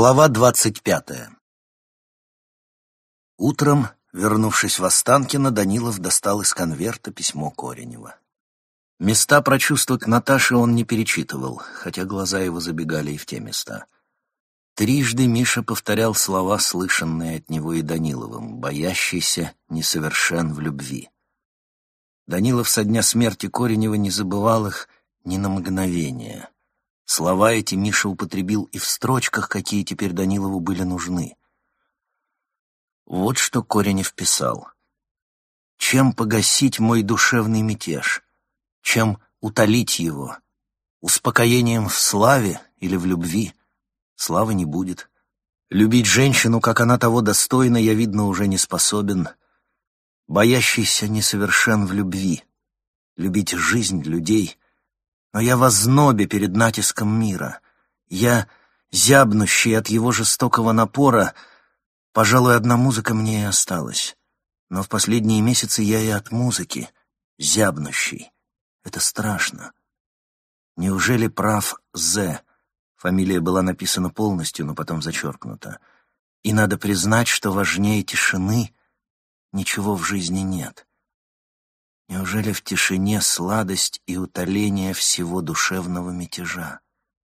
Глава двадцать пятая Утром, вернувшись в Останкино, Данилов достал из конверта письмо Коренева. Места прочувства к Наташе он не перечитывал, хотя глаза его забегали и в те места. Трижды Миша повторял слова, слышанные от него и Даниловым, боящийся, несовершен в любви. Данилов со дня смерти Коренева не забывал их ни на мгновение — Слова эти Миша употребил и в строчках, какие теперь Данилову были нужны. Вот что Коренев писал. «Чем погасить мой душевный мятеж? Чем утолить его? Успокоением в славе или в любви? Славы не будет. Любить женщину, как она того достойна, я, видно, уже не способен. Боящийся несовершен в любви. Любить жизнь, людей — но я в ознобе перед натиском мира. Я, зябнущий от его жестокого напора, пожалуй, одна музыка мне и осталась. Но в последние месяцы я и от музыки, зябнущий. Это страшно. Неужели прав З? Фамилия была написана полностью, но потом зачеркнута. И надо признать, что важнее тишины ничего в жизни нет. Неужели в тишине сладость и утоление всего душевного мятежа?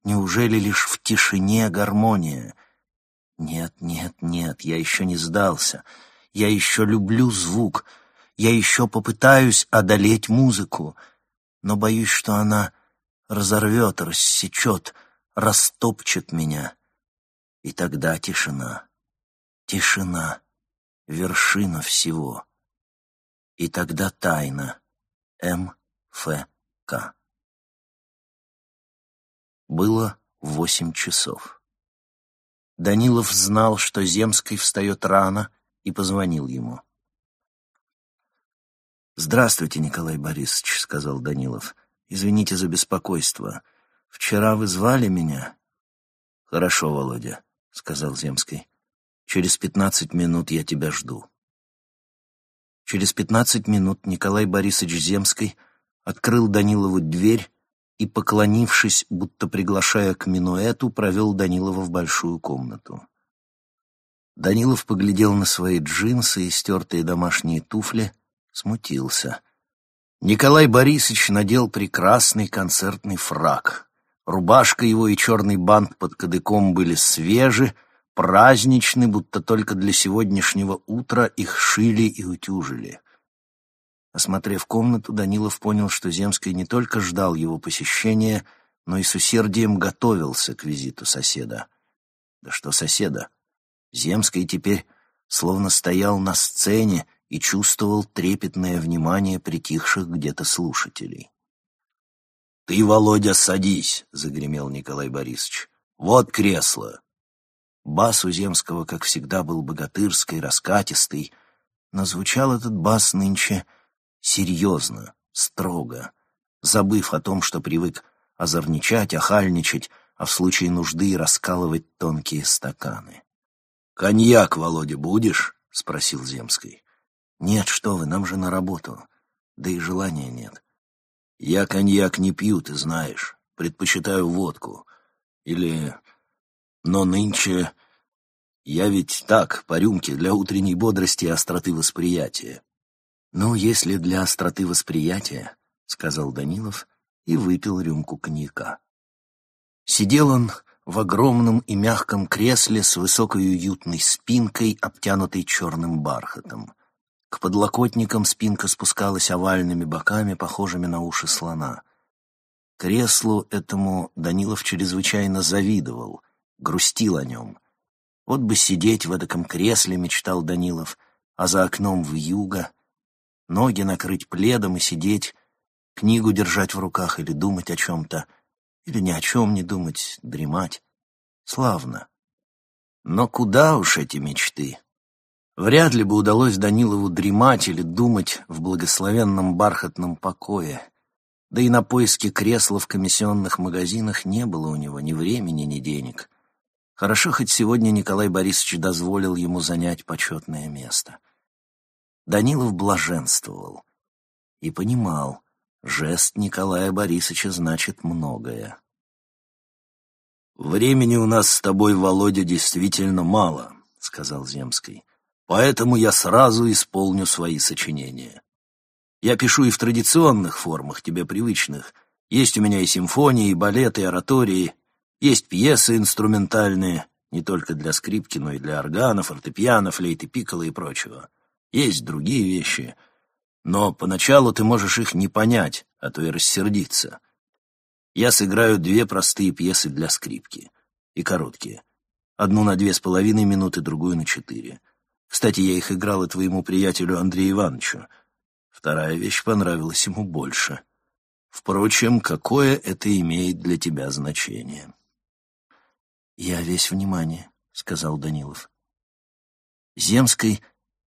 Неужели лишь в тишине гармония? Нет, нет, нет, я еще не сдался. Я еще люблю звук. Я еще попытаюсь одолеть музыку. Но боюсь, что она разорвет, рассечет, растопчет меня. И тогда тишина. Тишина. Вершина всего. И тогда тайна. М.Ф.К. Было восемь часов. Данилов знал, что Земский встает рано, и позвонил ему. «Здравствуйте, Николай Борисович», — сказал Данилов. «Извините за беспокойство. Вчера вы звали меня?» «Хорошо, Володя», — сказал Земский. «Через пятнадцать минут я тебя жду». Через пятнадцать минут Николай Борисович Земский открыл Данилову дверь и, поклонившись, будто приглашая к минуэту, провел Данилова в большую комнату. Данилов поглядел на свои джинсы и стертые домашние туфли, смутился. Николай Борисович надел прекрасный концертный фрак. Рубашка его и черный бант под кадыком были свежи, праздничны, будто только для сегодняшнего утра их шили и утюжили. Осмотрев комнату, Данилов понял, что Земский не только ждал его посещения, но и с усердием готовился к визиту соседа. Да что соседа? Земский теперь словно стоял на сцене и чувствовал трепетное внимание притихших где-то слушателей. «Ты, Володя, садись!» — загремел Николай Борисович. «Вот кресло!» Бас у Земского, как всегда, был богатырский, раскатистый, но звучал этот бас нынче серьезно, строго, забыв о том, что привык озорничать, охальничать, а в случае нужды раскалывать тонкие стаканы. «Коньяк, Володя, будешь?» — спросил Земский. «Нет, что вы, нам же на работу. Да и желания нет». «Я коньяк не пью, ты знаешь. Предпочитаю водку. Или но нынче я ведь так, по рюмке, для утренней бодрости и остроты восприятия. «Ну, если для остроты восприятия», — сказал Данилов и выпил рюмку коньяка. Сидел он в огромном и мягком кресле с высокой уютной спинкой, обтянутой черным бархатом. К подлокотникам спинка спускалась овальными боками, похожими на уши слона. Креслу этому Данилов чрезвычайно завидовал — грустил о нем. Вот бы сидеть в эдаком кресле, мечтал Данилов, а за окном в юго, ноги накрыть пледом и сидеть, книгу держать в руках или думать о чем-то, или ни о чем не думать, дремать. Славно. Но куда уж эти мечты? Вряд ли бы удалось Данилову дремать или думать в благословенном бархатном покое. Да и на поиски кресла в комиссионных магазинах не было у него ни времени, ни денег. Хорошо, хоть сегодня Николай Борисович дозволил ему занять почетное место. Данилов блаженствовал и понимал, жест Николая Борисовича значит многое. «Времени у нас с тобой, Володя, действительно мало», — сказал Земский. «Поэтому я сразу исполню свои сочинения. Я пишу и в традиционных формах, тебе привычных. Есть у меня и симфонии, и балеты, и оратории, есть пьесы инструментальные, не только для скрипки, но и для органа, фортепиано, флейты, пикколо и прочего. Есть другие вещи, но поначалу ты можешь их не понять, а то и рассердиться. Я сыграю две простые пьесы для скрипки. И короткие. Одну на две с половиной минуты, другую на четыре. Кстати, я их играл и твоему приятелю Андрею Ивановичу. Вторая вещь понравилась ему больше. Впрочем, какое это имеет для тебя значение? «Я весь внимание», — сказал Данилов. Земский,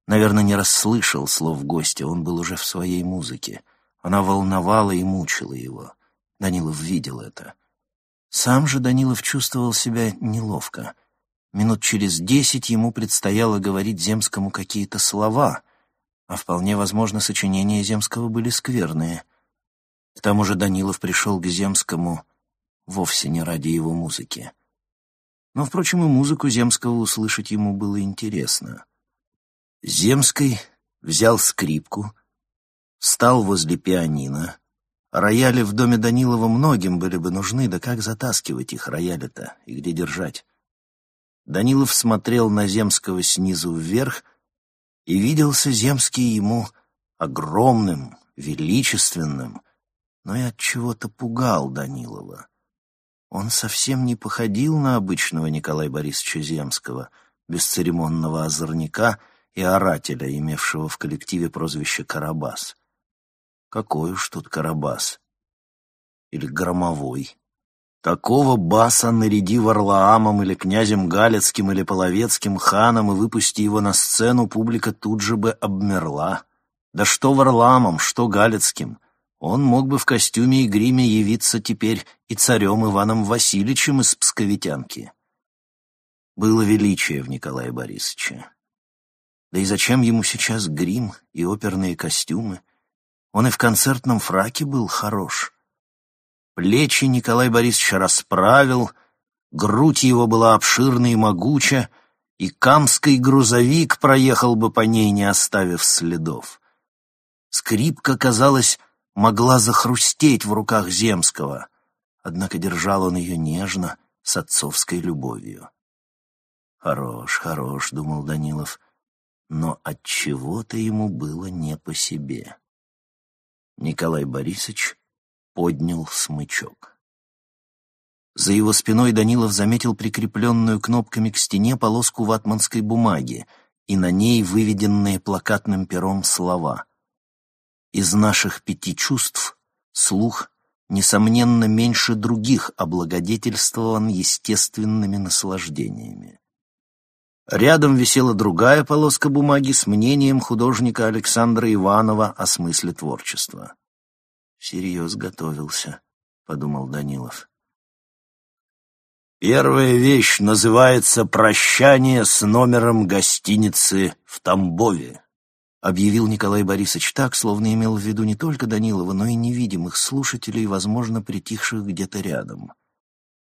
наверное, не расслышал слов гостя, он был уже в своей музыке. Она волновала и мучила его. Данилов видел это. Сам же Данилов чувствовал себя неловко. Минут через десять ему предстояло говорить Земскому какие-то слова, а вполне возможно, сочинения Земского были скверные. К тому же Данилов пришел к Земскому вовсе не ради его музыки. Но, впрочем, и музыку Земского услышать ему было интересно. Земский взял скрипку, встал возле пианино, Рояли в доме Данилова многим были бы нужны, да как затаскивать их, рояли-то, и где держать? Данилов смотрел на Земского снизу вверх и виделся Земский ему огромным, величественным, но и от чего-то пугал Данилова. Он совсем не походил на обычного Николая Борисовича Земского, бесцеремонного озорника и орателя, имевшего в коллективе прозвище «Карабас». Какой уж тут Карабас. Или Громовой. Такого баса наряди Варлаамом или князем Галецким или Половецким ханом и выпусти его на сцену, публика тут же бы обмерла. Да что Варлаамом, что Галецким. Он мог бы в костюме и гриме явиться теперь и царем Иваном Васильевичем из Псковитянки. Было величие в Николае Борисовиче. Да и зачем ему сейчас грим и оперные костюмы? Он и в концертном фраке был хорош. Плечи Николай Борисович расправил, грудь его была обширна и могуча, и камский грузовик проехал бы по ней, не оставив следов. Скрипка, казалось, могла захрустеть в руках Земского, однако держал он ее нежно, с отцовской любовью. «Хорош, хорош», — думал Данилов, — но от чего то ему было не по себе. Николай Борисович поднял смычок. За его спиной Данилов заметил прикрепленную кнопками к стене полоску ватманской бумаги и на ней выведенные плакатным пером слова. «Из наших пяти чувств слух, несомненно, меньше других облагодетельствован естественными наслаждениями». Рядом висела другая полоска бумаги с мнением художника Александра Иванова о смысле творчества. «Всерьез готовился», — подумал Данилов. Первая вещь называется «Прощание с номером гостиницы в Тамбове», объявил Николай Борисович так, словно имел в виду не только Данилова, но и невидимых слушателей, возможно, притихших где-то рядом.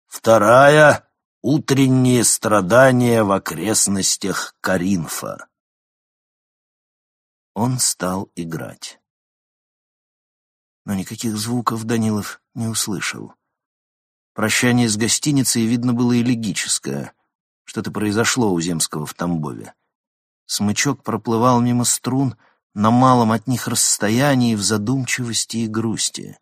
Вторая Утренние страдания в окрестностях Каринфа. Он стал играть. Но никаких звуков Данилов не услышал. Прощание с гостиницей, видно, было элегическое. Что-то произошло у Земского в Тамбове. Смычок проплывал мимо струн на малом от них расстоянии в задумчивости и грусти.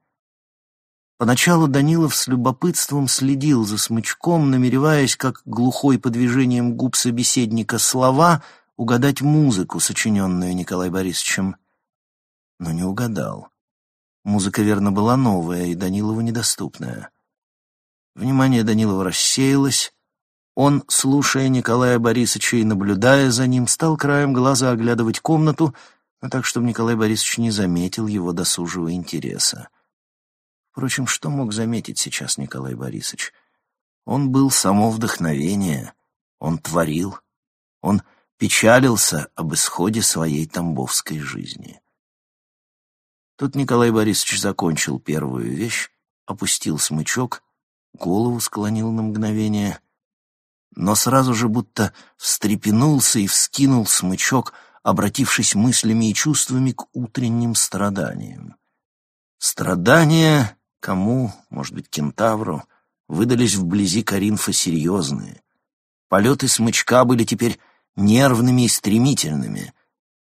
Поначалу Данилов с любопытством следил за смычком, намереваясь, как глухой по движениям губ собеседника слова, угадать музыку, сочиненную Николаем Борисовичем. Но не угадал. Музыка, верно, была новая и Данилову недоступная. Внимание Данилова рассеялось. Он, слушая Николая Борисовича и наблюдая за ним, стал краем глаза оглядывать комнату, но так, чтобы Николай Борисович не заметил его досужего интереса. Впрочем, что мог заметить сейчас Николай Борисович? Он был само вдохновение, он творил, он печалился об исходе своей тамбовской жизни. Тут Николай Борисович закончил первую вещь, опустил смычок голову склонил на мгновение, но сразу же будто встрепенулся и вскинул смычок, обратившись мыслями и чувствами к утренним страданиям. Страдания кому, может быть, кентавру, выдались вблизи Каринфа серьезные. Полеты смычка были теперь нервными и стремительными.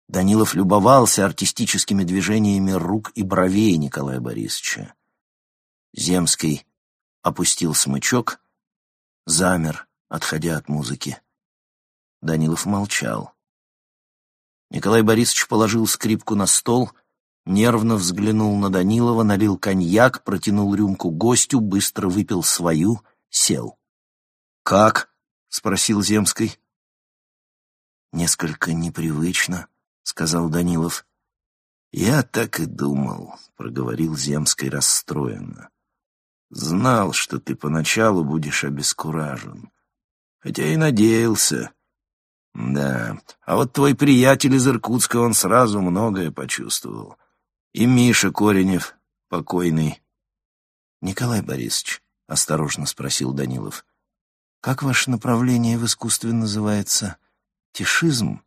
Данилов любовался артистическими движениями рук и бровей Николая Борисовича. Земский опустил смычок, замер, отходя от музыки. Данилов молчал. Николай Борисович положил скрипку на стол, нервно взглянул на Данилова, налил коньяк, протянул рюмку гостю, быстро выпил свою, сел. «Как?» — спросил Земский. «Несколько непривычно», — сказал Данилов. «Я так и думал», — проговорил Земский расстроенно. «Знал, что ты поначалу будешь обескуражен. Хотя и надеялся. Да, а вот твой приятель из Иркутска, он сразу многое почувствовал. И Миша Коренев, покойный». «Николай Борисович», — осторожно спросил Данилов, — «как ваше направление в искусстве называется?» Тишизм?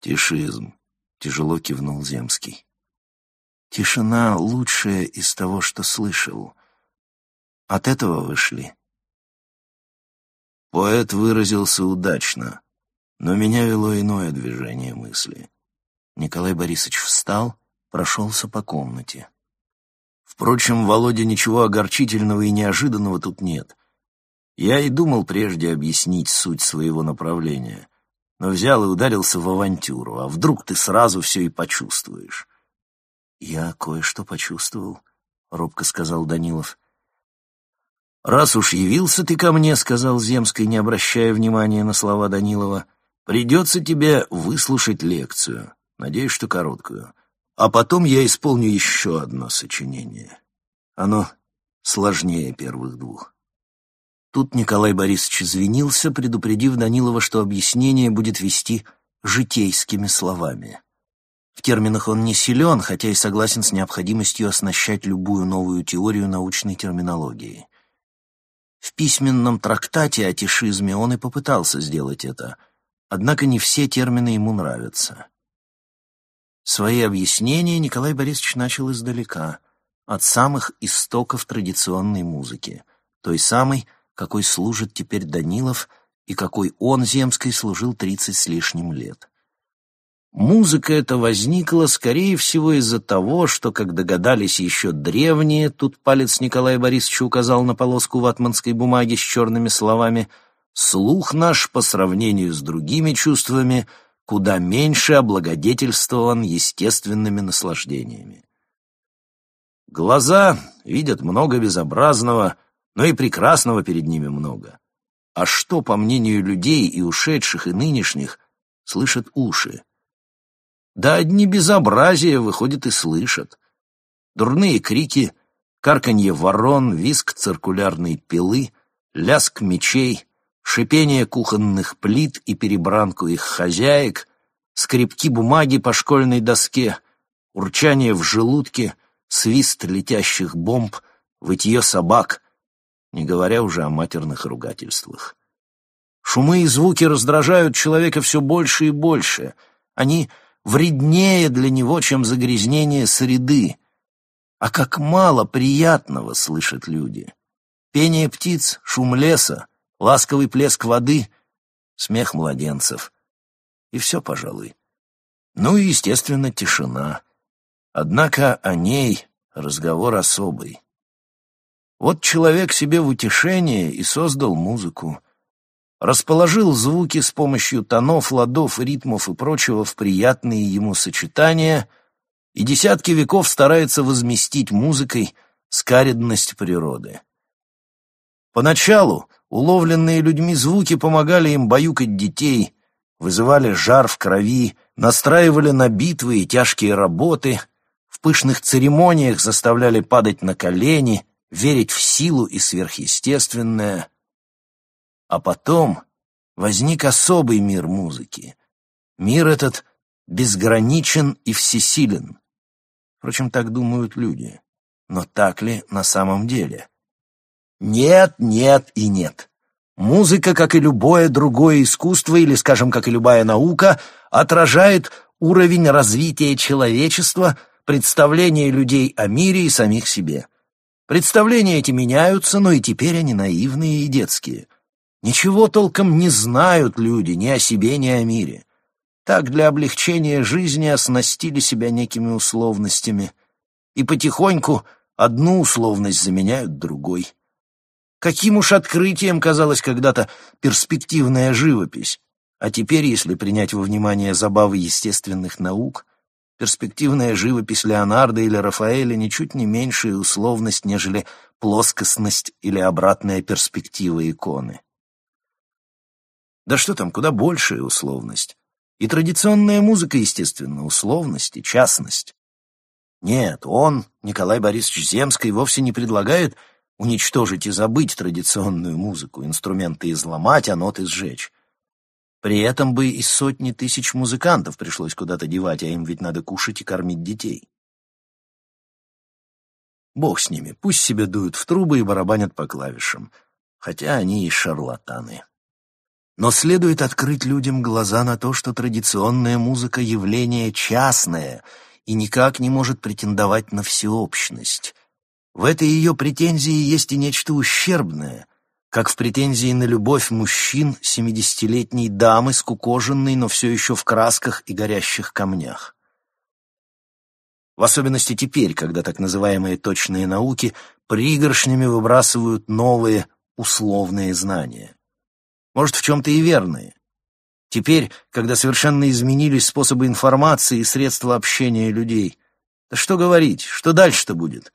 Тишизм, тяжело кивнул Земский. Тишина лучшая из того, что слышал. От этого вышли. Поэт выразился удачно, но меня вело иное движение мысли. Николай Борисович встал, прошелся по комнате. Впрочем, Володя, ничего огорчительного и неожиданного тут нет. Я и думал прежде объяснить суть своего направления но взял и ударился в авантюру, а вдруг ты сразу все и почувствуешь. «Я кое-что почувствовал», — робко сказал Данилов. «Раз уж явился ты ко мне», — сказал Земский, не обращая внимания на слова Данилова, — «придется тебе выслушать лекцию, надеюсь, что короткую, а потом я исполню еще одно сочинение. Оно сложнее первых двух». Тут Николай Борисович извинился, предупредив Данилова, что объяснение будет вести житейскими словами. В терминах он не силен, хотя и согласен с необходимостью оснащать любую новую теорию научной терминологией. В письменном трактате о тишизме он и попытался сделать это, однако не все термины ему нравятся. Свои объяснения Николай Борисович начал издалека, от самых истоков традиционной музыки, той самой, какой служит теперь Данилов и какой он, Земской, служил тридцать с лишним лет. Музыка эта возникла, скорее всего, из-за того, что, как догадались еще древние, тут палец Николая Борисовича указал на полоску ватманской бумаги с черными словами, «Слух наш по сравнению с другими чувствами куда меньше облагодетельствован естественными наслаждениями. Глаза видят много безобразного, но и прекрасного перед ними много. А что, по мнению людей и ушедших, и нынешних, слышат уши? Да одни безобразия, выходят, и слышат. Дурные крики, карканье ворон, виск циркулярной пилы, ляск мечей, шипение кухонных плит и перебранку их хозяек, скрипки бумаги по школьной доске, урчание в желудке, свист летящих бомб, вытье собак — не говоря уже о матерных ругательствах. Шумы и звуки раздражают человека все больше и больше. Они вреднее для него, чем загрязнение среды. А как мало приятного слышат люди. Пение птиц, шум леса, ласковый плеск воды, смех младенцев. И все, пожалуй. Ну и, естественно, тишина. Однако о ней разговор особый. Вот человек себе в утешение и создал музыку. Расположил звуки с помощью тонов, ладов, ритмов и прочего в приятные ему сочетания и десятки веков старается возместить музыкой скаредность природы. Поначалу уловленные людьми звуки помогали им баюкать детей, вызывали жар в крови, настраивали на битвы и тяжкие работы, в пышных церемониях заставляли падать на колени — верить в силу и сверхъестественное. А потом возник особый мир музыки. Мир этот безграничен и всесилен. Впрочем, так думают люди. Но так ли на самом деле? Нет, нет и нет. Музыка, как и любое другое искусство, или, скажем, как и любая наука, отражает уровень развития человечества, представления людей о мире и самих себе. Представления эти меняются, но и теперь они наивные и детские. Ничего толком не знают люди ни о себе, ни о мире. Так для облегчения жизни оснастили себя некими условностями. И потихоньку одну условность заменяют другой. Каким уж открытием казалась когда-то перспективная живопись. А теперь, если принять во внимание забавы естественных наук, перспективная живопись Леонардо или Рафаэля ничуть не меньшая условность, нежели плоскостность или обратная перспектива иконы. Да что там, куда большая условность. И традиционная музыка, естественно, условность и частность. Нет, он, Николай Борисович Земский, вовсе не предлагает уничтожить и забыть традиционную музыку, инструменты изломать, а ноты сжечь. При этом бы и сотни тысяч музыкантов пришлось куда-то девать, а им ведь надо кушать и кормить детей. Бог с ними, пусть себе дуют в трубы и барабанят по клавишам, хотя они и шарлатаны. Но следует открыть людям глаза на то, что традиционная музыка — явление частное и никак не может претендовать на всеобщность. В этой ее претензии есть и нечто ущербное, как в претензии на любовь мужчин семидесятилетней дамы, скукоженной, но все еще в красках и горящих камнях. В особенности теперь, когда так называемые точные науки пригоршнями выбрасывают новые условные знания. Может, в чем-то и верные. Теперь, когда совершенно изменились способы информации и средства общения людей. Да что говорить, что дальше-то будет?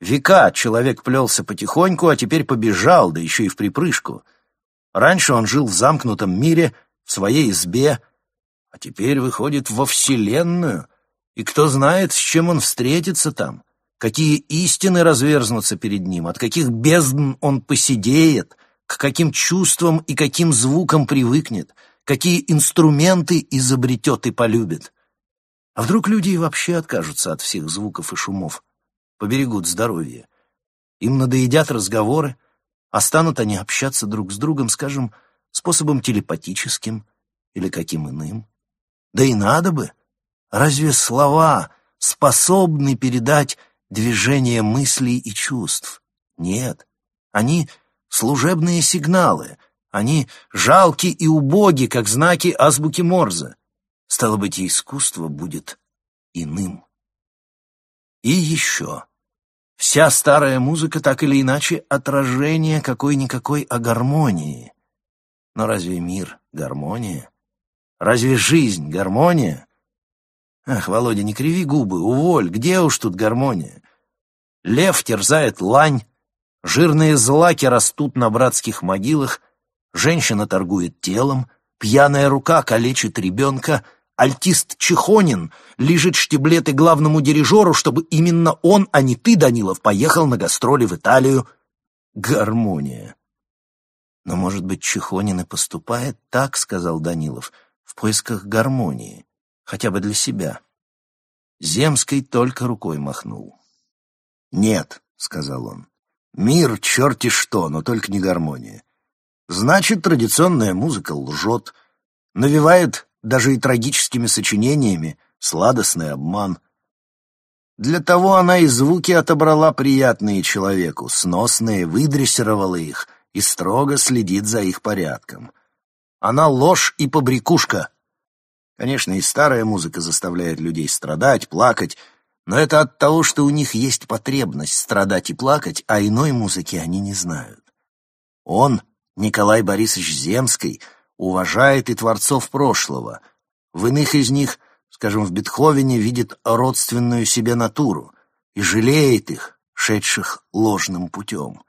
Века человек плелся потихоньку, а теперь побежал, да еще и в припрыжку. Раньше он жил в замкнутом мире, в своей избе, а теперь выходит во Вселенную, и кто знает, с чем он встретится там, какие истины разверзнутся перед ним, от каких бездн он посидеет, к каким чувствам и каким звукам привыкнет, какие инструменты изобретет и полюбит. А вдруг люди и вообще откажутся от всех звуков и шумов? поберегут здоровье. Им надоедят разговоры, а станут они общаться друг с другом, скажем, способом телепатическим или каким иным. Да и надо бы. Разве слова способны передать движение мыслей и чувств? Нет. Они служебные сигналы. Они жалки и убоги, как знаки азбуки Морзе. Стало быть, и искусство будет иным. И еще. Вся старая музыка так или иначе отражение какой-никакой о гармонии. Но разве мир — гармония? Разве жизнь — гармония? Ах, Володя, не криви губы, уволь, где уж тут гармония? Лев терзает лань, жирные злаки растут на братских могилах, женщина торгует телом, пьяная рука калечит ребенка, Альтист Чехонин лежит штиблеты главному дирижеру, чтобы именно он, а не ты, Данилов, поехал на гастроли в Италию. Гармония. Но, может быть, Чехонин и поступает так, сказал Данилов, в поисках гармонии, хотя бы для себя. Земский только рукой махнул. «Нет», — сказал он, — «мир черти что, но только не гармония. Значит, традиционная музыка лжет, навевает даже и трагическими сочинениями, сладостный обман. Для того она и звуки отобрала приятные человеку, сносные, выдрессировала их и строго следит за их порядком. Она ложь и побрякушка. Конечно, и старая музыка заставляет людей страдать, плакать, но это от того, что у них есть потребность страдать и плакать, а иной музыки они не знают. Он, Николай Борисович Земский, уважает и творцов прошлого. В иных из них, скажем, в Бетховене, видит родственную себе натуру и жалеет их, шедших ложным путем.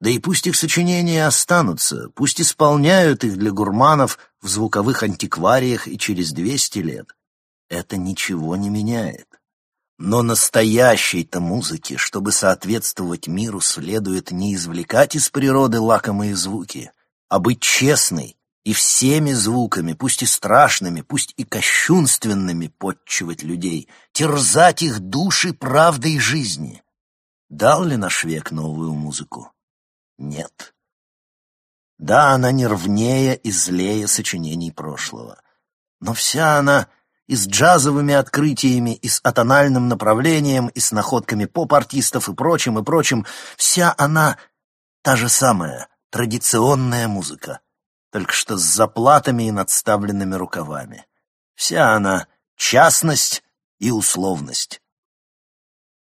Да и пусть их сочинения останутся, пусть исполняют их для гурманов в звуковых антиквариях и через двести лет. Это ничего не меняет. Но настоящей-то музыке, чтобы соответствовать миру, следует не извлекать из природы лакомые звуки, а быть честной и всеми звуками, пусть и страшными, пусть и кощунственными, подчивать людей, терзать их души правдой жизни. Дал ли наш век новую музыку? Нет. Да, она нервнее и злее сочинений прошлого. Но вся она и с джазовыми открытиями, и с атональным направлением, и с находками поп-артистов и прочим, и прочим, вся она та же самая, традиционная музыка, только что с заплатами и надставленными рукавами. Вся она частность и условность.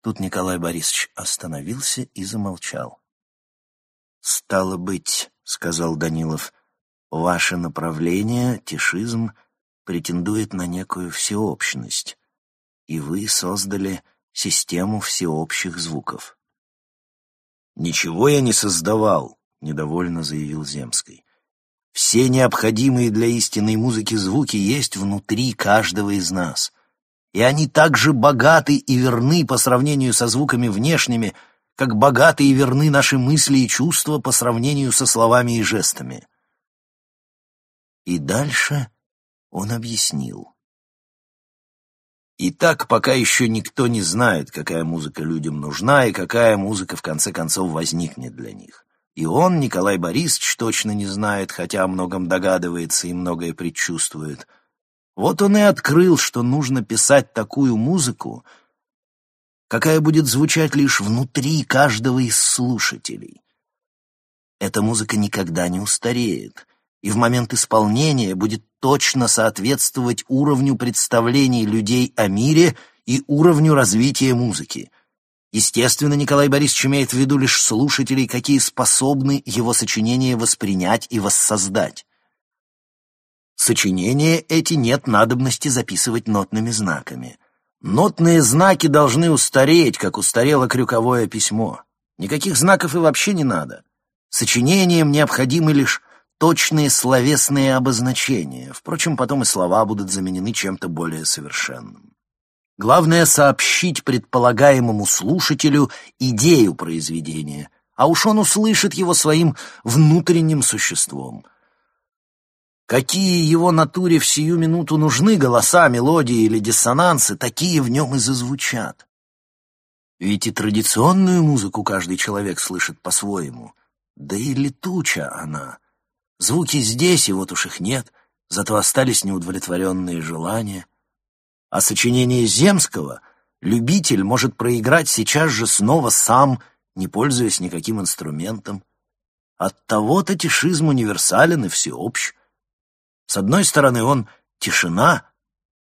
Тут Николай Борисович остановился и замолчал. «Стало быть, — сказал Данилов, — ваше направление, тишизм — претендует на некую всеобщность, и вы создали систему всеобщих звуков. «Ничего я не создавал», — недовольно заявил Земский. «Все необходимые для истинной музыки звуки есть внутри каждого из нас, и они так же богаты и верны по сравнению со звуками внешними, как богаты и верны наши мысли и чувства по сравнению со словами и жестами». И дальше он объяснил. Итак, пока еще никто не знает, какая музыка людям нужна и какая музыка в конце концов возникнет для них. И он, Николай Борисович, точно не знает, хотя о многом догадывается и многое предчувствует. Вот он и открыл, что нужно писать такую музыку, какая будет звучать лишь внутри каждого из слушателей. Эта музыка никогда не устареет, и в момент исполнения будет точно соответствовать уровню представлений людей о мире и уровню развития музыки. Естественно, Николай Борисович имеет в виду лишь слушателей, какие способны его сочинения воспринять и воссоздать. Сочинения эти нет надобности записывать нотными знаками. Нотные знаки должны устареть, как устарело крюковое письмо. Никаких знаков и вообще не надо. Сочинениям необходимы лишь точные словесные обозначения. Впрочем, потом и слова будут заменены чем-то более совершенным. Главное — сообщить предполагаемому слушателю идею произведения, а уж он услышит его своим внутренним существом. Какие его натуре в сию минуту нужны голоса, мелодии или диссонансы, такие в нем и зазвучат. Ведь и традиционную музыку каждый человек слышит по-своему, да и летуча она — Звуки здесь, и вот уж их нет, зато остались неудовлетворенные желания. А сочинение Земского любитель может проиграть сейчас же снова сам, не пользуясь никаким инструментом. Оттого-то тишизм универсален и всеобщ. С одной стороны, он — тишина,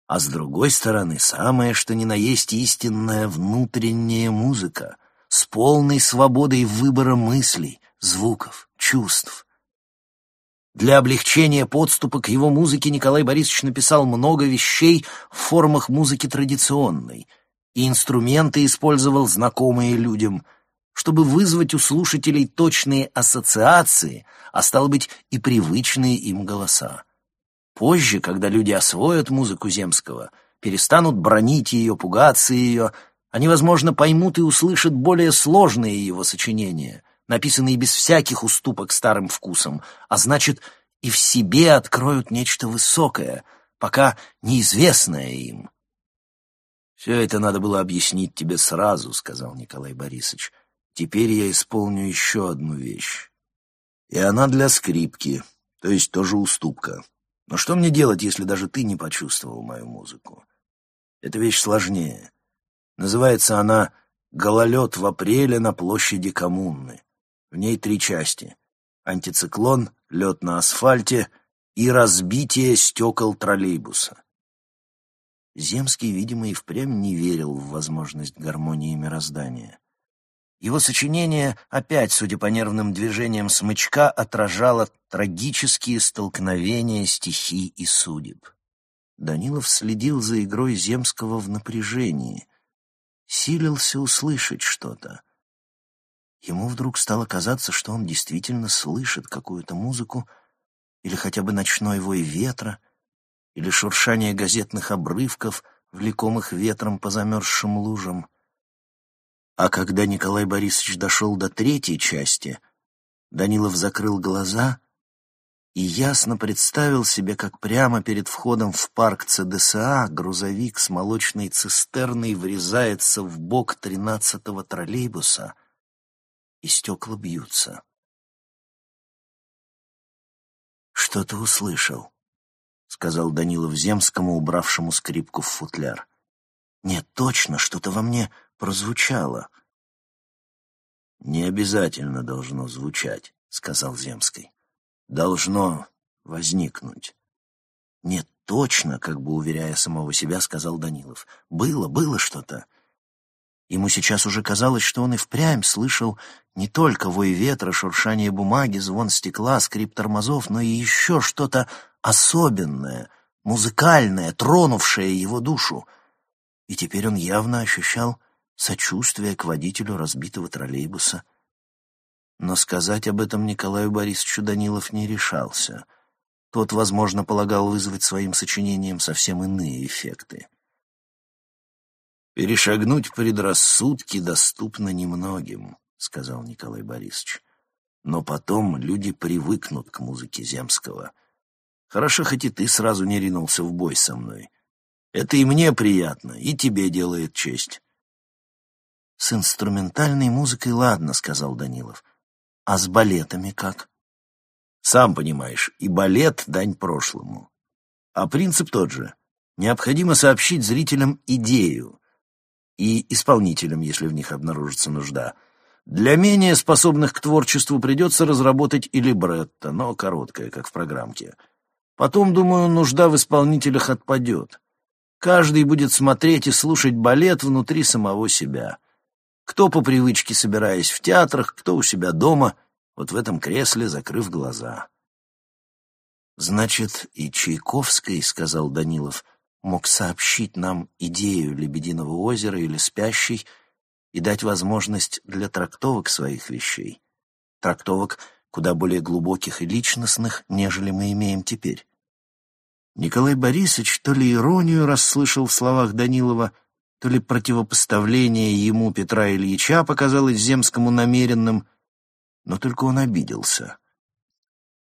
а с другой стороны, самое что ни на есть истинная внутренняя музыка с полной свободой выбора мыслей, звуков, чувств — для облегчения подступа к его музыке Николай Борисович написал много вещей в формах музыки традиционной, и инструменты использовал знакомые людям, чтобы вызвать у слушателей точные ассоциации, а стало быть и привычные им голоса. Позже, когда люди освоят музыку Земского, перестанут бронить ее, пугаться ее, они, возможно, поймут и услышат более сложные его сочинения — написанные без всяких уступок старым вкусам, а значит, и в себе откроют нечто высокое, пока неизвестное им. «Все это надо было объяснить тебе сразу», — сказал Николай Борисович. «Теперь я исполню еще одну вещь. И она для скрипки, то есть тоже уступка. Но что мне делать, если даже ты не почувствовал мою музыку? Эта вещь сложнее. Называется она «Гололед в апреле на площади коммуны». В ней три части. Антициклон, лед на асфальте и разбитие стекол троллейбуса. Земский, видимо, и впрямь не верил в возможность гармонии мироздания. Его сочинение опять, судя по нервным движениям смычка, отражало трагические столкновения стихий и судеб. Данилов следил за игрой Земского в напряжении, силился услышать что-то. Ему вдруг стало казаться, что он действительно слышит какую-то музыку или хотя бы ночной вой ветра, или шуршание газетных обрывков, влекомых ветром по замерзшим лужам. А когда Николай Борисович дошел до третьей части, Данилов закрыл глаза и ясно представил себе, как прямо перед входом в парк ЦДСА грузовик с молочной цистерной врезается в бок тринадцатого троллейбуса, и стекла бьются. «Что ты услышал?» — сказал Данилов Земскому, убравшему скрипку в футляр. «Нет, точно, что-то во мне прозвучало». «Не обязательно должно звучать», — сказал Земский должно возникнуть. Нет, точно, как бы уверяя самого себя, сказал Данилов. Было, было что-то. Ему сейчас уже казалось, что он и впрямь слышал не только вой ветра, шуршание бумаги, звон стекла, скрип тормозов, но и еще что-то особенное, музыкальное, тронувшее его душу. И теперь он явно ощущал сочувствие к водителю разбитого троллейбуса — но сказать об этом Николаю Борисовичу Данилов не решался. Тот, возможно, полагал вызвать своим сочинением совсем иные эффекты. «Перешагнуть предрассудки доступно немногим», — сказал Николай Борисович. «Но потом люди привыкнут к музыке Земского. Хорошо, хоть и ты сразу не ринулся в бой со мной. Это и мне приятно, и тебе делает честь». «С инструментальной музыкой ладно», — сказал Данилов. А с балетами как? Сам понимаешь, и балет — дань прошлому. А принцип тот же. Необходимо сообщить зрителям идею и исполнителям, если в них обнаружится нужда. Для менее способных к творчеству придется разработать и либретто, но короткое, как в программке. Потом, думаю, нужда в исполнителях отпадет. Каждый будет смотреть и слушать балет внутри самого себя — кто по привычке собираясь в театрах, кто у себя дома, вот в этом кресле, закрыв глаза. «Значит, и Чайковский, — сказал Данилов, — мог сообщить нам идею «Лебединого озера» или «Спящий» и дать возможность для трактовок своих вещей. Трактовок куда более глубоких и личностных, нежели мы имеем теперь. Николай Борисович то ли иронию расслышал в словах Данилова, то ли противопоставление ему Петра Ильича показалось Земскому намеренным, но только он обиделся.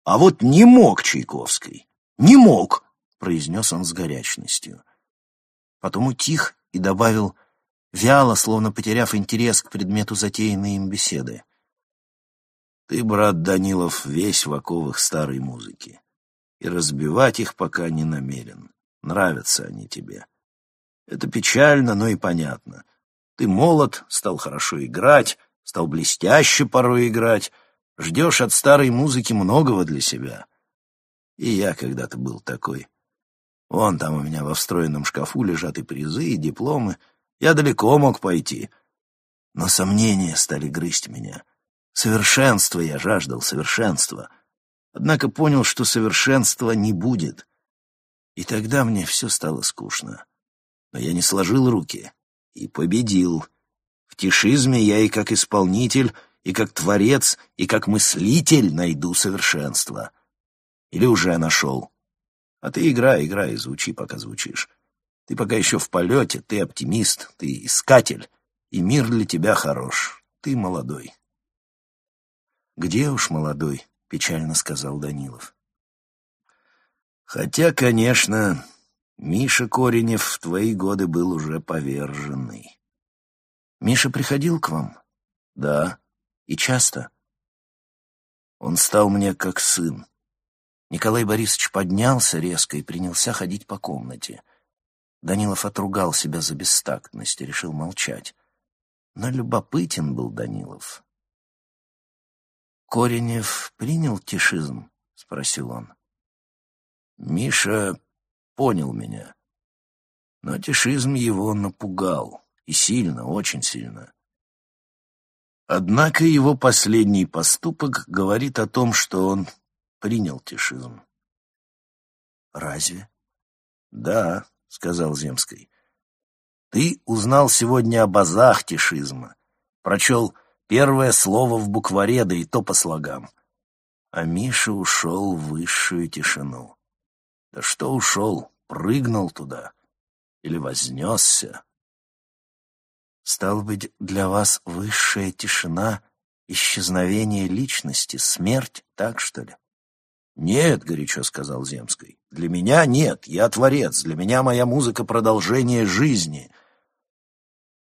«А вот не мог Чайковский! Не мог!» — произнес он с горячностью. Потом утих и добавил, вяло, словно потеряв интерес к предмету затеянной им беседы. «Ты, брат Данилов, весь в оковах старой музыки, и разбивать их пока не намерен. Нравятся они тебе». Это печально, но и понятно. Ты молод, стал хорошо играть, стал блестяще порой играть, ждешь от старой музыки многого для себя. И я когда-то был такой. Вон там у меня во встроенном шкафу лежат и призы, и дипломы. Я далеко мог пойти. Но сомнения стали грызть меня. Совершенства я жаждал, совершенства. Однако понял, что совершенства не будет. И тогда мне все стало скучно но я не сложил руки и победил. В тишизме я и как исполнитель, и как творец, и как мыслитель найду совершенство. Или уже нашел. А ты играй, играй, звучи, пока звучишь. Ты пока еще в полете, ты оптимист, ты искатель, и мир для тебя хорош. Ты молодой. «Где уж молодой?» — печально сказал Данилов. «Хотя, конечно, Миша Коренев в твои годы был уже поверженный. Миша приходил к вам? Да. И часто? Он стал мне как сын. Николай Борисович поднялся резко и принялся ходить по комнате. Данилов отругал себя за бестактность и решил молчать. Но любопытен был Данилов. «Коренев принял тишизм?» — спросил он. Миша понял меня. Но тишизм его напугал. И сильно, очень сильно. Однако его последний поступок говорит о том, что он принял тишизм. «Разве?» «Да», — сказал Земский. «Ты узнал сегодня о базах тишизма, прочел первое слово в букваре, да и то по слогам. А Миша ушел в высшую тишину. Да что ушел, прыгнул туда или вознесся. Стал быть, для вас высшая тишина, исчезновение личности, смерть, так что ли? «Нет», — горячо сказал Земский, — «для меня нет, я творец, для меня моя музыка — продолжение жизни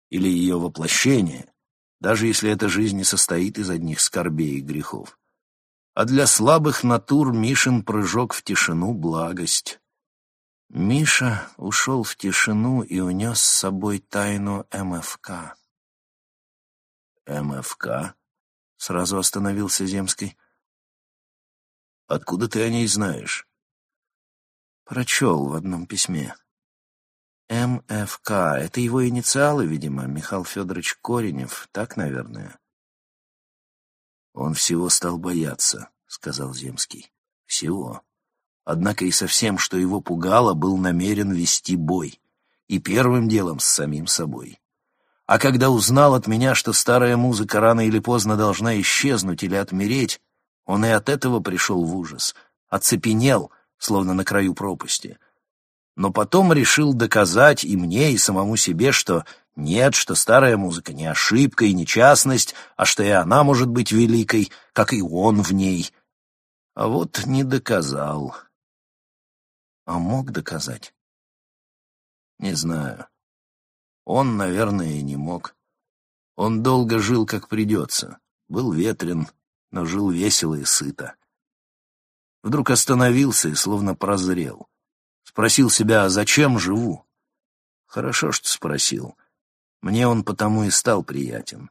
или ее воплощение, даже если эта жизнь не состоит из одних скорбей и грехов. А для слабых натур Мишин прыжок в тишину — благость». Миша ушел в тишину и унес с собой тайну МФК. «МФК?» — сразу остановился Земский. Откуда ты о ней знаешь? Прочел в одном письме. МФК — это его инициалы, видимо, Михаил Федорович Коренев, так, наверное? Он всего стал бояться, — сказал Земский. Всего. Однако и со всем, что его пугало, был намерен вести бой. И первым делом с самим собой. А когда узнал от меня, что старая музыка рано или поздно должна исчезнуть или отмереть, он и от этого пришел в ужас, оцепенел, словно на краю пропасти. Но потом решил доказать и мне, и самому себе, что нет, что старая музыка не ошибка и не частность, а что и она может быть великой, как и он в ней. А вот не доказал. А мог доказать? Не знаю. Он, наверное, и не мог. Он долго жил, как придется. Был ветрен, но жил весело и сыто. Вдруг остановился и словно прозрел. Спросил себя, а зачем живу? Хорошо, что спросил. Мне он потому и стал приятен.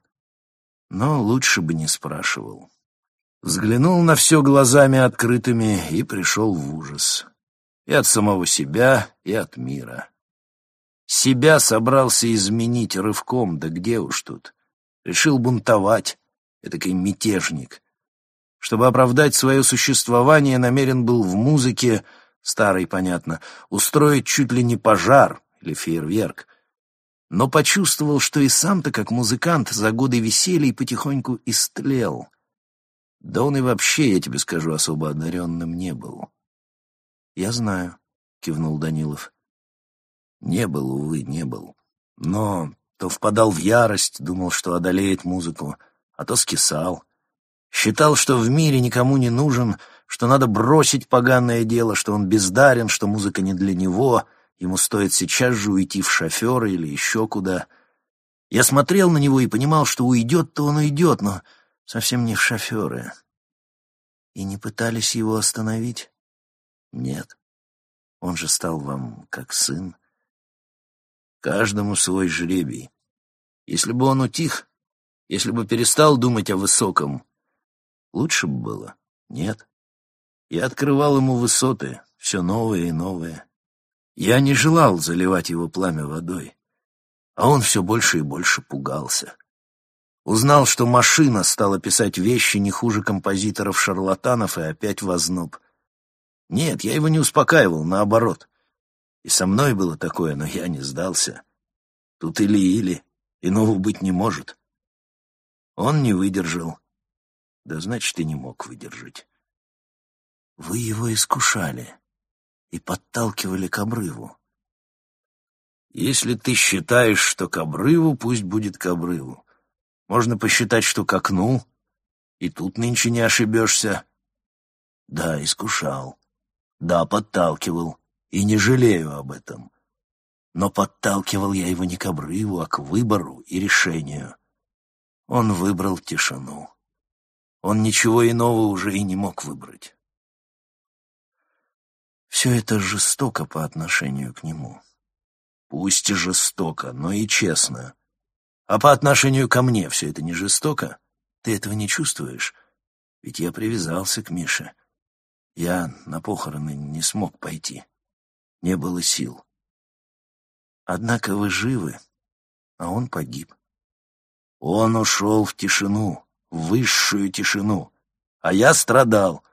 Но лучше бы не спрашивал. Взглянул на все глазами открытыми и пришел в ужас. И от самого себя, и от мира. Себя собрался изменить рывком, да где уж тут. Решил бунтовать, этакий мятежник. Чтобы оправдать свое существование, намерен был в музыке, старый, понятно, устроить чуть ли не пожар или фейерверк. Но почувствовал, что и сам-то, как музыкант, за годы веселья потихоньку истлел. Да он и вообще, я тебе скажу, особо одаренным не был. «Я знаю», — кивнул Данилов. «Не был, увы, не был. Но то впадал в ярость, думал, что одолеет музыку, а то скисал». Считал, что в мире никому не нужен, что надо бросить поганое дело, что он бездарен, что музыка не для него, ему стоит сейчас же уйти в шоферы или еще куда. Я смотрел на него и понимал, что уйдет-то он уйдет, но совсем не в шоферы. И не пытались его остановить? Нет. Он же стал вам как сын. Каждому свой жребий. Если бы он утих, если бы перестал думать о высоком, Лучше бы было. Нет. Я открывал ему высоты, все новые и новые. Я не желал заливать его пламя водой, а он все больше и больше пугался. Узнал, что машина стала писать вещи не хуже композиторов-шарлатанов и опять возноб. Нет, я его не успокаивал, наоборот. И со мной было такое, но я не сдался. Тут или-или, иного быть не может. Он не выдержал да значит, и не мог выдержать. Вы его искушали и подталкивали к обрыву. Если ты считаешь, что к обрыву, пусть будет к обрыву. Можно посчитать, что к окну, и тут нынче не ошибешься. Да, искушал. Да, подталкивал, и не жалею об этом. Но подталкивал я его не к обрыву, а к выбору и решению. Он выбрал тишину. Он ничего иного уже и не мог выбрать. Все это жестоко по отношению к нему. Пусть и жестоко, но и честно. А по отношению ко мне все это не жестоко? Ты этого не чувствуешь? Ведь я привязался к Мише. Я на похороны не смог пойти. Не было сил. Однако вы живы, а он погиб. Он ушел в тишину, высшую тишину. А я страдал.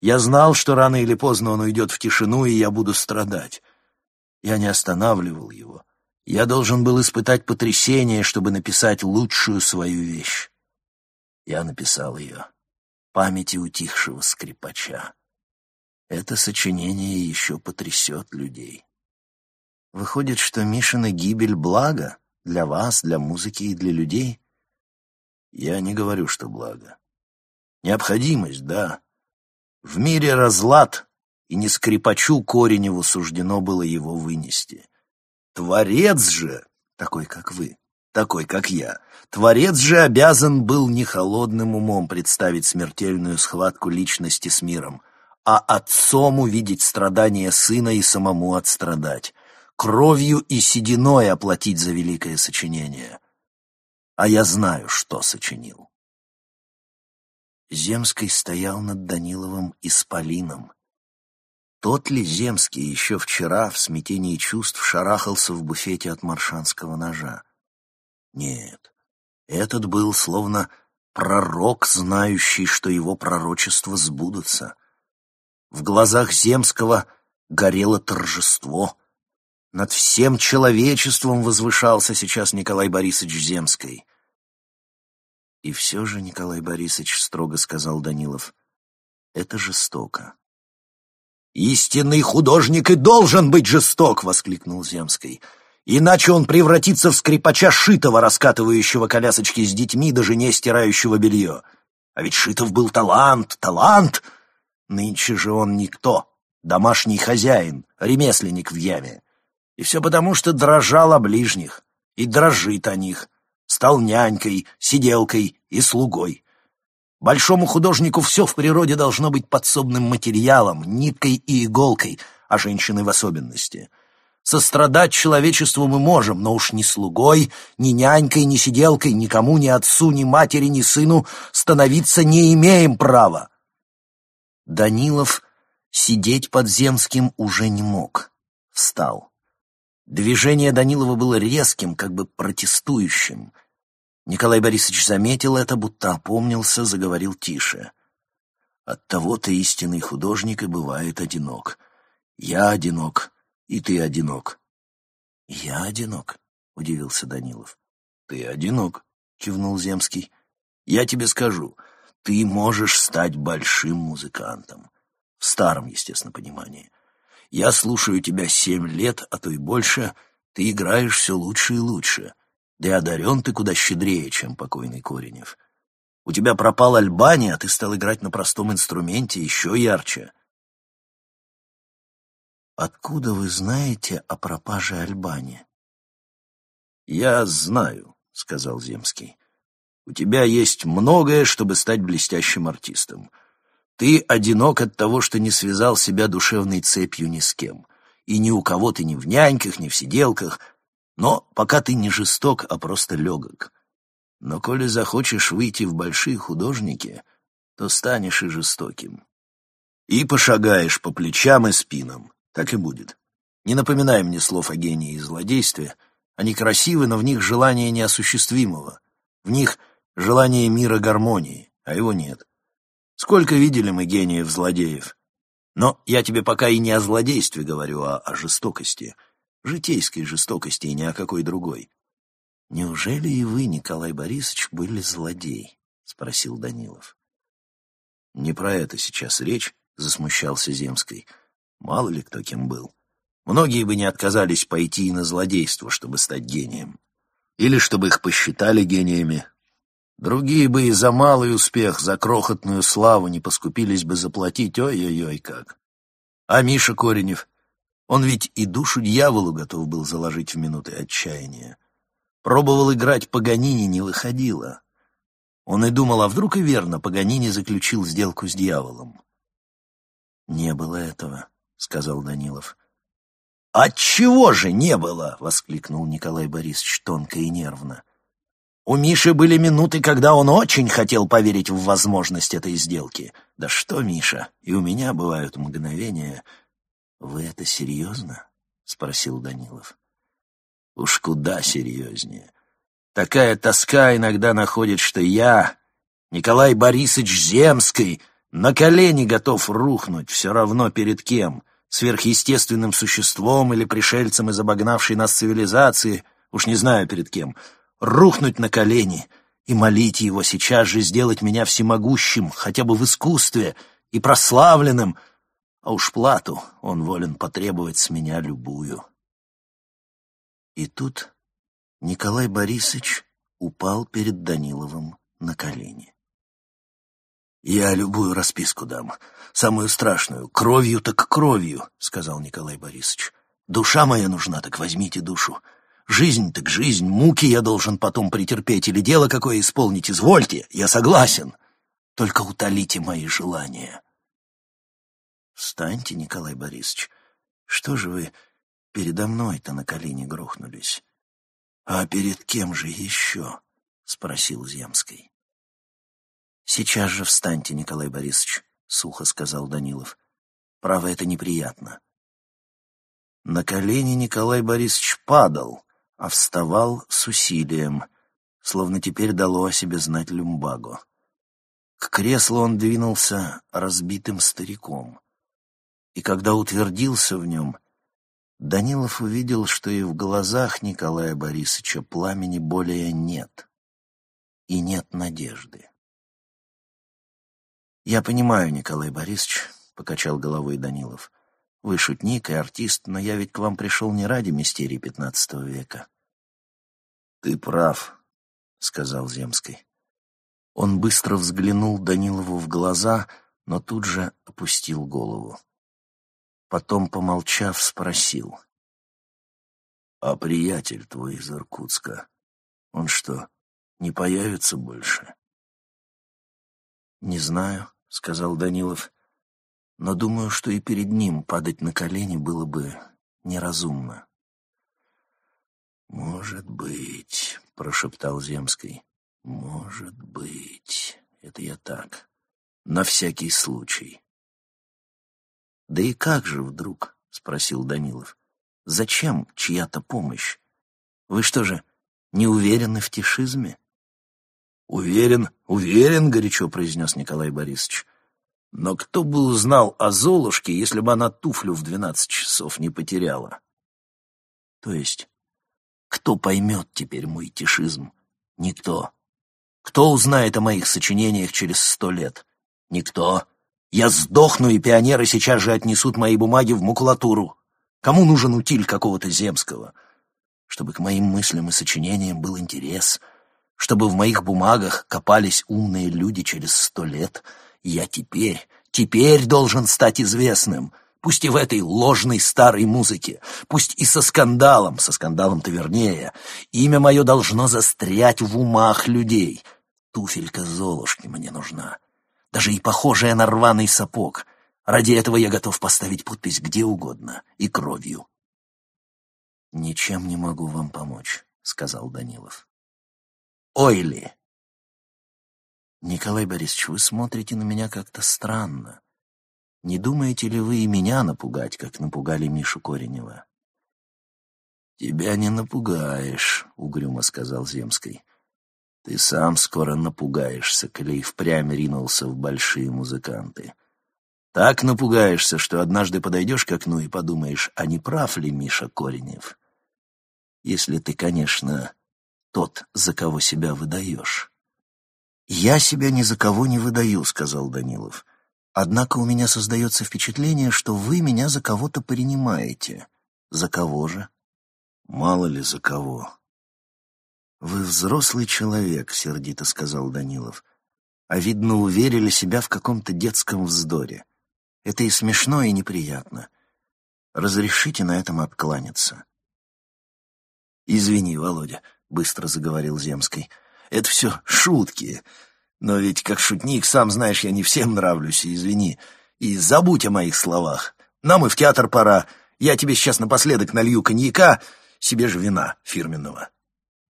Я знал, что рано или поздно он уйдет в тишину, и я буду страдать. Я не останавливал его. Я должен был испытать потрясение, чтобы написать лучшую свою вещь. Я написал ее. Памяти утихшего скрипача. Это сочинение еще потрясет людей. Выходит, что Мишина гибель — благо для вас, для музыки и для людей? Я не говорю, что благо. Необходимость, да. В мире разлад, и не скрипачу Кореневу суждено было его вынести. Творец же, такой как вы, такой как я, творец же обязан был не холодным умом представить смертельную схватку личности с миром, а отцом увидеть страдания сына и самому отстрадать, кровью и сединой оплатить за великое сочинение. А я знаю, что сочинил. Земский стоял над Даниловым исполином. Тот ли Земский еще вчера в смятении чувств шарахался в буфете от маршанского ножа? Нет, этот был словно пророк, знающий, что его пророчества сбудутся. В глазах Земского горело торжество. Над всем человечеством возвышался сейчас Николай Борисович Земский. И все же, Николай Борисович, строго сказал Данилов, это жестоко. «Истинный художник и должен быть жесток!» — воскликнул Земский. «Иначе он превратится в скрипача Шитова, раскатывающего колясочки с детьми, да жене стирающего белье. А ведь Шитов был талант, талант!» Нынче же он никто, домашний хозяин, ремесленник в яме. И все потому, что дрожал о ближних и дрожит о них, стал нянькой, сиделкой и слугой. Большому художнику все в природе должно быть подсобным материалом, ниткой и иголкой, а женщины в особенности. Сострадать человечеству мы можем, но уж ни слугой, ни нянькой, ни сиделкой, никому, ни отцу, ни матери, ни сыну становиться не имеем права. Данилов сидеть под Земским уже не мог. Встал. Движение Данилова было резким, как бы протестующим. Николай Борисович заметил это, будто опомнился, заговорил тише. «Оттого-то истинный художник и бывает одинок. Я одинок, и ты одинок». «Я одинок?» — удивился Данилов. «Ты одинок», — кивнул Земский. «Я тебе скажу, ты можешь стать большим музыкантом. В старом, естественно, понимании. Я слушаю тебя семь лет, а то и больше. Ты играешь все лучше и лучше. Да и одарен ты куда щедрее, чем покойный Коренев. У тебя пропал Альбани, а ты стал играть на простом инструменте еще ярче. Откуда вы знаете о пропаже Альбани? Я знаю, сказал Земский. У тебя есть многое, чтобы стать блестящим артистом. Ты одинок от того, что не связал себя душевной цепью ни с кем. И ни у кого ты ни в няньках, ни в сиделках. Но пока ты не жесток, а просто легок. Но коли захочешь выйти в большие художники, то станешь и жестоким. И пошагаешь по плечам и спинам. Так и будет. Не напоминай мне слов о гении и злодействе. Они красивы, но в них желание неосуществимого. В них желание мира гармонии, а его нет. Сколько видели мы гениев-злодеев? Но я тебе пока и не о злодействе говорю, а о жестокости. Житейской жестокости и ни о какой другой. «Неужели и вы, Николай Борисович, были злодей?» — спросил Данилов. «Не про это сейчас речь», — засмущался Земский. «Мало ли кто кем был. Многие бы не отказались пойти и на злодейство, чтобы стать гением. Или чтобы их посчитали гениями, Другие бы и за малый успех, за крохотную славу не поскупились бы заплатить, ой-ой-ой как. А Миша Коренев, он ведь и душу дьяволу готов был заложить в минуты отчаяния. Пробовал играть Паганини, не выходило. Он и думал, а вдруг и верно Паганини заключил сделку с дьяволом. «Не было этого», — сказал Данилов. «Отчего же не было?» — воскликнул Николай Борисович тонко и нервно. У Миши были минуты, когда он очень хотел поверить в возможность этой сделки. Да что, Миша, и у меня бывают мгновения. «Вы это серьезно?» — спросил Данилов. «Уж куда серьезнее. Такая тоска иногда находит, что я, Николай Борисович Земский, на колени готов рухнуть, все равно перед кем, сверхъестественным существом или пришельцем из обогнавшей нас цивилизации, уж не знаю перед кем» рухнуть на колени и молить его сейчас же сделать меня всемогущим, хотя бы в искусстве, и прославленным, а уж плату он волен потребовать с меня любую. И тут Николай Борисович упал перед Даниловым на колени. «Я любую расписку дам, самую страшную, кровью так кровью», — сказал Николай Борисович. «Душа моя нужна, так возьмите душу. Жизнь так жизнь, муки я должен потом претерпеть или дело какое исполнить, извольте, я согласен. Только утолите мои желания». «Встаньте, Николай Борисович, что же вы передо мной-то на колени грохнулись?» «А перед кем же еще?» — спросил Земский. «Сейчас же встаньте, Николай Борисович», — сухо сказал Данилов. «Право, это неприятно». На колени Николай Борисович падал, а вставал с усилием, словно теперь дало о себе знать люмбаго. К креслу он двинулся разбитым стариком. И когда утвердился в нем, Данилов увидел, что и в глазах Николая Борисовича пламени более нет. И нет надежды. «Я понимаю, Николай Борисович», — покачал головой Данилов. «Вы шутник и артист, но я ведь к вам пришел не ради мистерии пятнадцатого века». «Ты прав», — сказал Земский. Он быстро взглянул Данилову в глаза, но тут же опустил голову. Потом, помолчав, спросил. «А приятель твой из Иркутска, он что, не появится больше?» «Не знаю», — сказал Данилов, — «но думаю, что и перед ним падать на колени было бы неразумно». «Может быть», — прошептал Земский, — «может быть, это я так, на всякий случай». «Да и как же вдруг?» — спросил Данилов. «Зачем чья-то помощь? Вы что же, не уверены в тишизме?» «Уверен, уверен», — горячо произнес Николай Борисович. «Но кто бы узнал о Золушке, если бы она туфлю в двенадцать часов не потеряла?» «То есть, кто поймет теперь мой тишизм? Никто. Кто узнает о моих сочинениях через сто лет? Никто. Я сдохну, и пионеры сейчас же отнесут мои бумаги в макулатуру. Кому нужен утиль какого-то земского? Чтобы к моим мыслям и сочинениям был интерес — чтобы в моих бумагах копались умные люди через сто лет. Я теперь, теперь должен стать известным, пусть и в этой ложной старой музыке, пусть и со скандалом, со скандалом-то вернее. Имя мое должно застрять в умах людей. Туфелька Золушки мне нужна, даже и похожая на рваный сапог. Ради этого я готов поставить подпись где угодно и кровью. «Ничем не могу вам помочь», — сказал Данилов. Ойли. Николай Борисович, вы смотрите на меня как-то странно. Не думаете ли вы и меня напугать, как напугали Мишу Коренева? «Тебя не напугаешь», — угрюмо сказал Земский. «Ты сам скоро напугаешься, коли и впрямь ринулся в большие музыканты. Так напугаешься, что однажды подойдешь к окну и подумаешь, а не прав ли Миша Коренев? Если ты, конечно, тот, за кого себя выдаешь. «Я себя ни за кого не выдаю», — сказал Данилов. «Однако у меня создается впечатление, что вы меня за кого-то принимаете. За кого же?» «Мало ли за кого». «Вы взрослый человек», — сердито сказал Данилов. «А видно, уверили себя в каком-то детском вздоре. Это и смешно, и неприятно. Разрешите на этом откланяться». «Извини, Володя», быстро заговорил Земский. «Это все шутки. Но ведь как шутник, сам знаешь, я не всем нравлюсь, извини. И забудь о моих словах. Нам и в театр пора. Я тебе сейчас напоследок налью коньяка, себе же вина фирменного».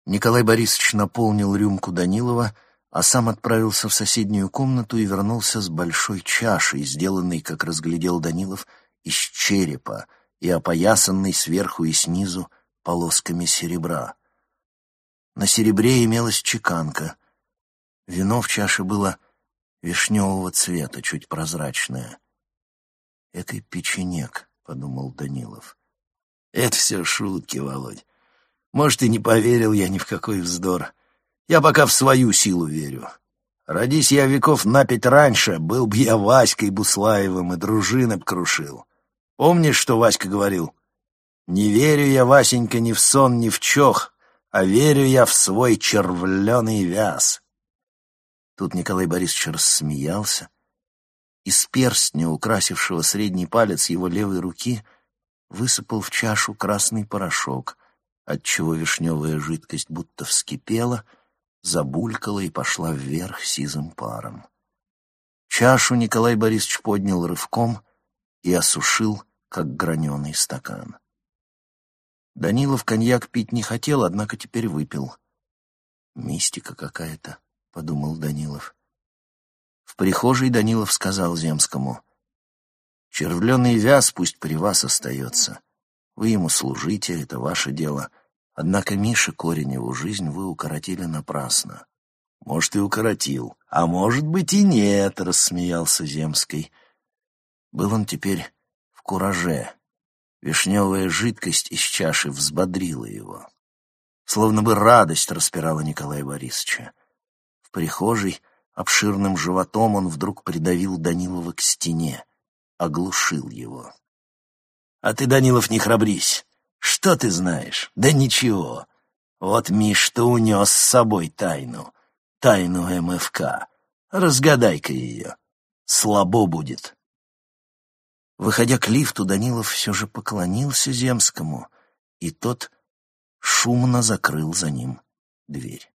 Николай Борисович наполнил рюмку Данилова, а сам отправился в соседнюю комнату и вернулся с большой чашей, сделанной, как разглядел Данилов, из черепа и опоясанной сверху и снизу полосками серебра. На серебре имелась чеканка. Вино в чаше было вишневого цвета, чуть прозрачное. «Экой печенек», — подумал Данилов. «Это все шутки, Володь. Может, и не поверил я ни в какой вздор. Я пока в свою силу верю. Родись я веков на пять раньше, был бы я Васькой Буслаевым и дружины б крушил. Помнишь, что Васька говорил? Не верю я, Васенька, ни в сон, ни в чох, а верю я в свой червленый вяз. Тут Николай Борисович рассмеялся. Из перстня, украсившего средний палец его левой руки, высыпал в чашу красный порошок, отчего вишневая жидкость будто вскипела, забулькала и пошла вверх сизым паром. Чашу Николай Борисович поднял рывком и осушил, как граненый стакан. Данилов коньяк пить не хотел, однако теперь выпил. «Мистика какая-то», — подумал Данилов. В прихожей Данилов сказал Земскому, «Червленый вяз пусть при вас остается. Вы ему служите, это ваше дело. Однако Мише Кореневу жизнь вы укоротили напрасно». «Может, и укоротил, а может быть и нет», — рассмеялся Земский. Был он теперь в кураже. Вишневая жидкость из чаши взбодрила его. Словно бы радость распирала Николая Борисовича. В прихожей обширным животом он вдруг придавил Данилова к стене, оглушил его. «А ты, Данилов, не храбрись. Что ты знаешь? Да ничего. Вот Миш-то унес с собой тайну, тайну МФК. Разгадай-ка ее. Слабо будет». Выходя к лифту, Данилов все же поклонился Земскому, и тот шумно закрыл за ним дверь.